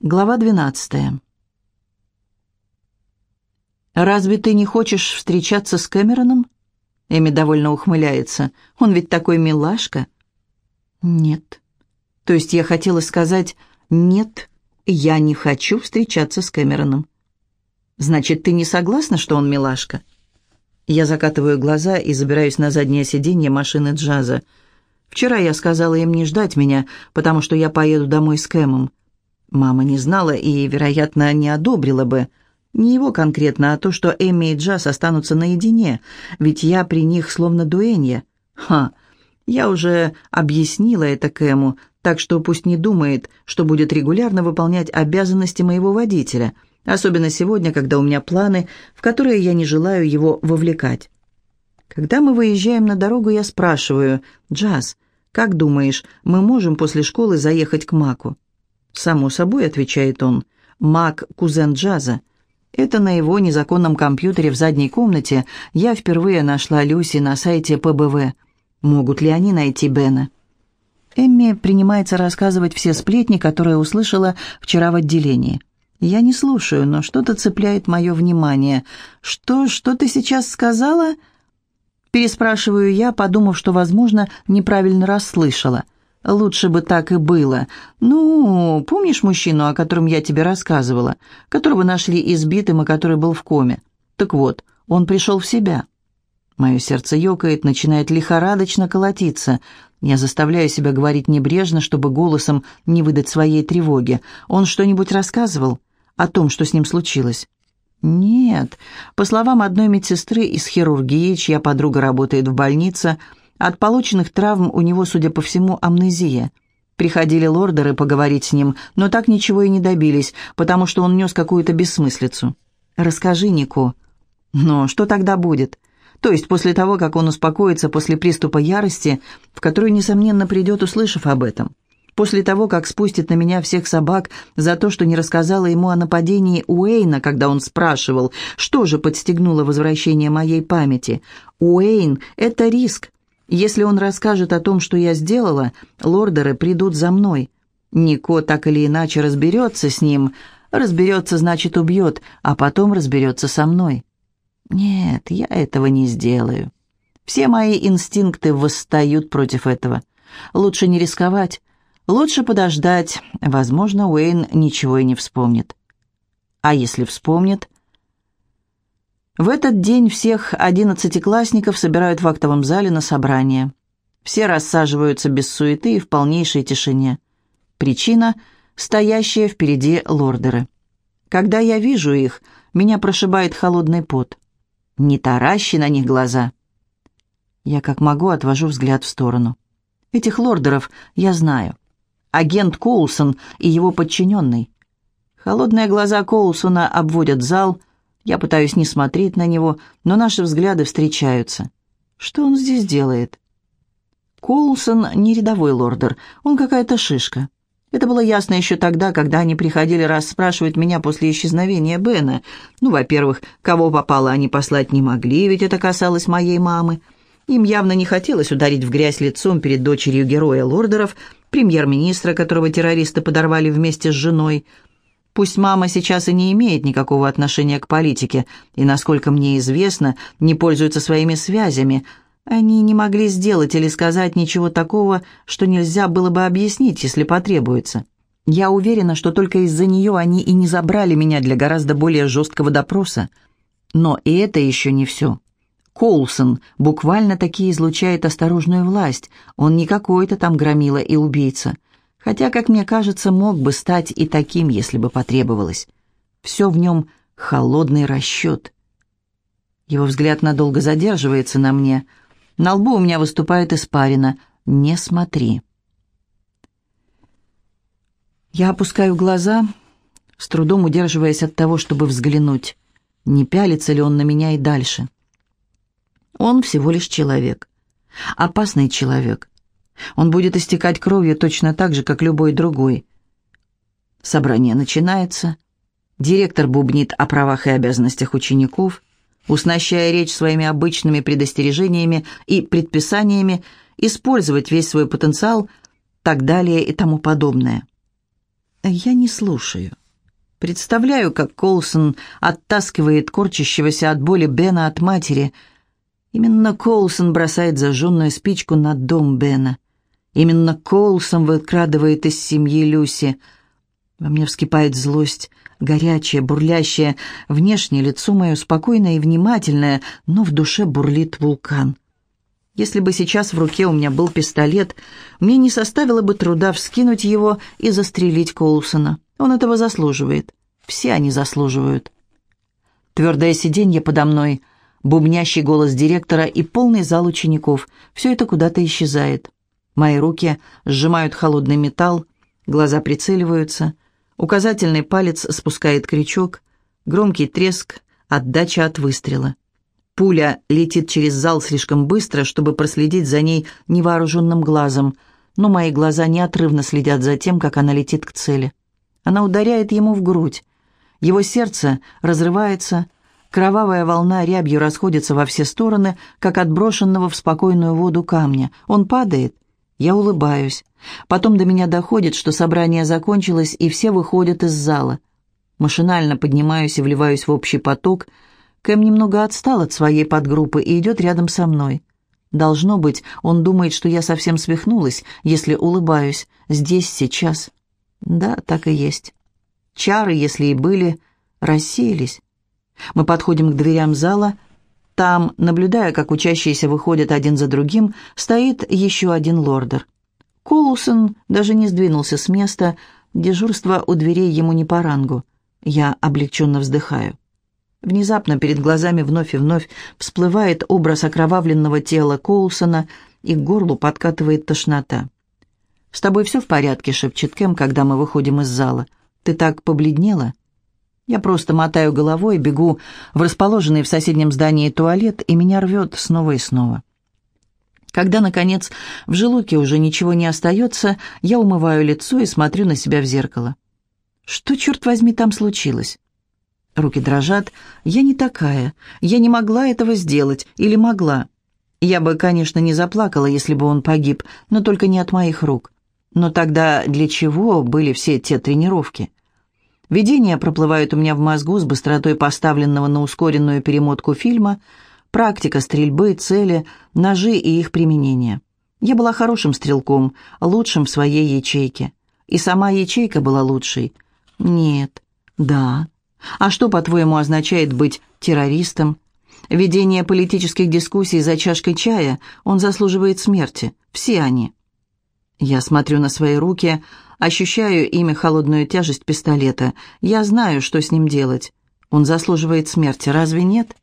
Глава 12. «Разве ты не хочешь встречаться с Кэмероном?» Эми довольно ухмыляется. «Он ведь такой милашка». «Нет». То есть я хотела сказать «нет, я не хочу встречаться с Кэмероном». «Значит, ты не согласна, что он милашка?» Я закатываю глаза и забираюсь на заднее сиденье машины джаза. Вчера я сказала им не ждать меня, потому что я поеду домой с Кэмом. Мама не знала и, вероятно, не одобрила бы. Не его конкретно, а то, что Эми и Джаз останутся наедине, ведь я при них словно дуэнья. Ха, я уже объяснила это Кэму, так что пусть не думает, что будет регулярно выполнять обязанности моего водителя, особенно сегодня, когда у меня планы, в которые я не желаю его вовлекать. Когда мы выезжаем на дорогу, я спрашиваю, «Джаз, как думаешь, мы можем после школы заехать к Маку?» «Само собой», — отвечает он, — «Мак — кузен джаза». Это на его незаконном компьютере в задней комнате я впервые нашла Люси на сайте ПБВ. Могут ли они найти Бена? Эмми принимается рассказывать все сплетни, которые услышала вчера в отделении. Я не слушаю, но что-то цепляет мое внимание. «Что, что ты сейчас сказала?» Переспрашиваю я, подумав, что, возможно, неправильно расслышала – Лучше бы так и было. Ну, помнишь мужчину, о котором я тебе рассказывала, которого нашли избитым и который был в коме? Так вот, он пришел в себя. Мое сердце ёкает, начинает лихорадочно колотиться. Я заставляю себя говорить небрежно, чтобы голосом не выдать своей тревоги. Он что-нибудь рассказывал о том, что с ним случилось? Нет. По словам одной медсестры из хирургии, чья подруга работает в больнице, от полученных травм у него, судя по всему, амнезия. Приходили лордеры поговорить с ним, но так ничего и не добились, потому что он нес какую-то бессмыслицу. «Расскажи, Нико». «Но что тогда будет?» То есть после того, как он успокоится после приступа ярости, в который, несомненно, придет, услышав об этом. После того, как спустит на меня всех собак за то, что не рассказала ему о нападении Уэйна, когда он спрашивал, что же подстегнуло возвращение моей памяти. Уэйн — это риск, если он расскажет о том, что я сделала, лордеры придут за мной. Нико так или иначе разберется с ним. Разберется, значит, убьет, а потом разберется со мной. Нет, я этого не сделаю. Все мои инстинкты восстают против этого. Лучше не рисковать. Лучше подождать. Возможно, Уэйн ничего и не вспомнит. А если вспомнит, в этот день всех одиннадцатиклассников собирают в актовом зале на собрание. Все рассаживаются без суеты и в полнейшей тишине. Причина – стоящие впереди лордеры. Когда я вижу их, меня прошибает холодный пот. Не таращи на них глаза. Я как могу отвожу взгляд в сторону. Этих лордеров я знаю. Агент Коулсон и его подчиненный. Холодные глаза Коулсона обводят зал, я пытаюсь не смотреть на него, но наши взгляды встречаются. Что он здесь делает? Коулсон не рядовой лордер, он какая-то шишка. Это было ясно еще тогда, когда они приходили расспрашивать меня после исчезновения Бена. Ну, во-первых, кого попало они послать не могли, ведь это касалось моей мамы. Им явно не хотелось ударить в грязь лицом перед дочерью героя лордеров, премьер-министра, которого террористы подорвали вместе с женой – Пусть мама сейчас и не имеет никакого отношения к политике, и, насколько мне известно, не пользуется своими связями, они не могли сделать или сказать ничего такого, что нельзя было бы объяснить, если потребуется. Я уверена, что только из-за нее они и не забрали меня для гораздо более жесткого допроса. Но и это еще не все. Коулсон буквально таки излучает осторожную власть. Он не какой-то там громила и убийца хотя, как мне кажется, мог бы стать и таким, если бы потребовалось. Все в нем холодный расчет. Его взгляд надолго задерживается на мне. На лбу у меня выступает испарина. «Не смотри». Я опускаю глаза, с трудом удерживаясь от того, чтобы взглянуть, не пялится ли он на меня и дальше. Он всего лишь человек. Опасный человек. Он будет истекать кровью точно так же, как любой другой. Собрание начинается. Директор бубнит о правах и обязанностях учеников, уснащая речь своими обычными предостережениями и предписаниями использовать весь свой потенциал, так далее и тому подобное. Я не слушаю. Представляю, как Колсон оттаскивает корчащегося от боли Бена от матери. Именно Колсон бросает зажженную спичку на дом Бена. Именно Колсон выкрадывает из семьи Люси. Во мне вскипает злость, горячая, бурлящая. Внешне лицо мое спокойное и внимательное, но в душе бурлит вулкан. Если бы сейчас в руке у меня был пистолет, мне не составило бы труда вскинуть его и застрелить Коулсона. Он этого заслуживает. Все они заслуживают. Твердое сиденье подо мной, бубнящий голос директора и полный зал учеников. Все это куда-то исчезает. Мои руки сжимают холодный металл, глаза прицеливаются, указательный палец спускает крючок, громкий треск, отдача от выстрела. Пуля летит через зал слишком быстро, чтобы проследить за ней невооруженным глазом, но мои глаза неотрывно следят за тем, как она летит к цели. Она ударяет ему в грудь. Его сердце разрывается, кровавая волна рябью расходится во все стороны, как отброшенного в спокойную воду камня. Он падает. Я улыбаюсь. Потом до меня доходит, что собрание закончилось, и все выходят из зала. Машинально поднимаюсь и вливаюсь в общий поток. Кэм немного отстал от своей подгруппы и идет рядом со мной. Должно быть, он думает, что я совсем свихнулась, если улыбаюсь. Здесь, сейчас. Да, так и есть. Чары, если и были, рассеялись. Мы подходим к дверям зала. Там, наблюдая, как учащиеся выходят один за другим, стоит еще один лордер. Колусон даже не сдвинулся с места, дежурство у дверей ему не по рангу. Я облегченно вздыхаю. Внезапно перед глазами вновь и вновь всплывает образ окровавленного тела Коулсона, и к горлу подкатывает тошнота. «С тобой все в порядке?» — шепчет Кэм, когда мы выходим из зала. «Ты так побледнела?» Я просто мотаю головой, бегу в расположенный в соседнем здании туалет, и меня рвет снова и снова. Когда, наконец, в желудке уже ничего не остается, я умываю лицо и смотрю на себя в зеркало. Что, черт возьми, там случилось? Руки дрожат. Я не такая. Я не могла этого сделать. Или могла. Я бы, конечно, не заплакала, если бы он погиб, но только не от моих рук. Но тогда для чего были все те тренировки? Видения проплывают у меня в мозгу с быстротой поставленного на ускоренную перемотку фильма, практика стрельбы, цели, ножи и их применение. Я была хорошим стрелком, лучшим в своей ячейке. И сама ячейка была лучшей. Нет. Да. А что, по-твоему, означает быть террористом? Ведение политических дискуссий за чашкой чая, он заслуживает смерти. Все они. Я смотрю на свои руки, ощущаю ими холодную тяжесть пистолета. Я знаю, что с ним делать. Он заслуживает смерти, разве нет?»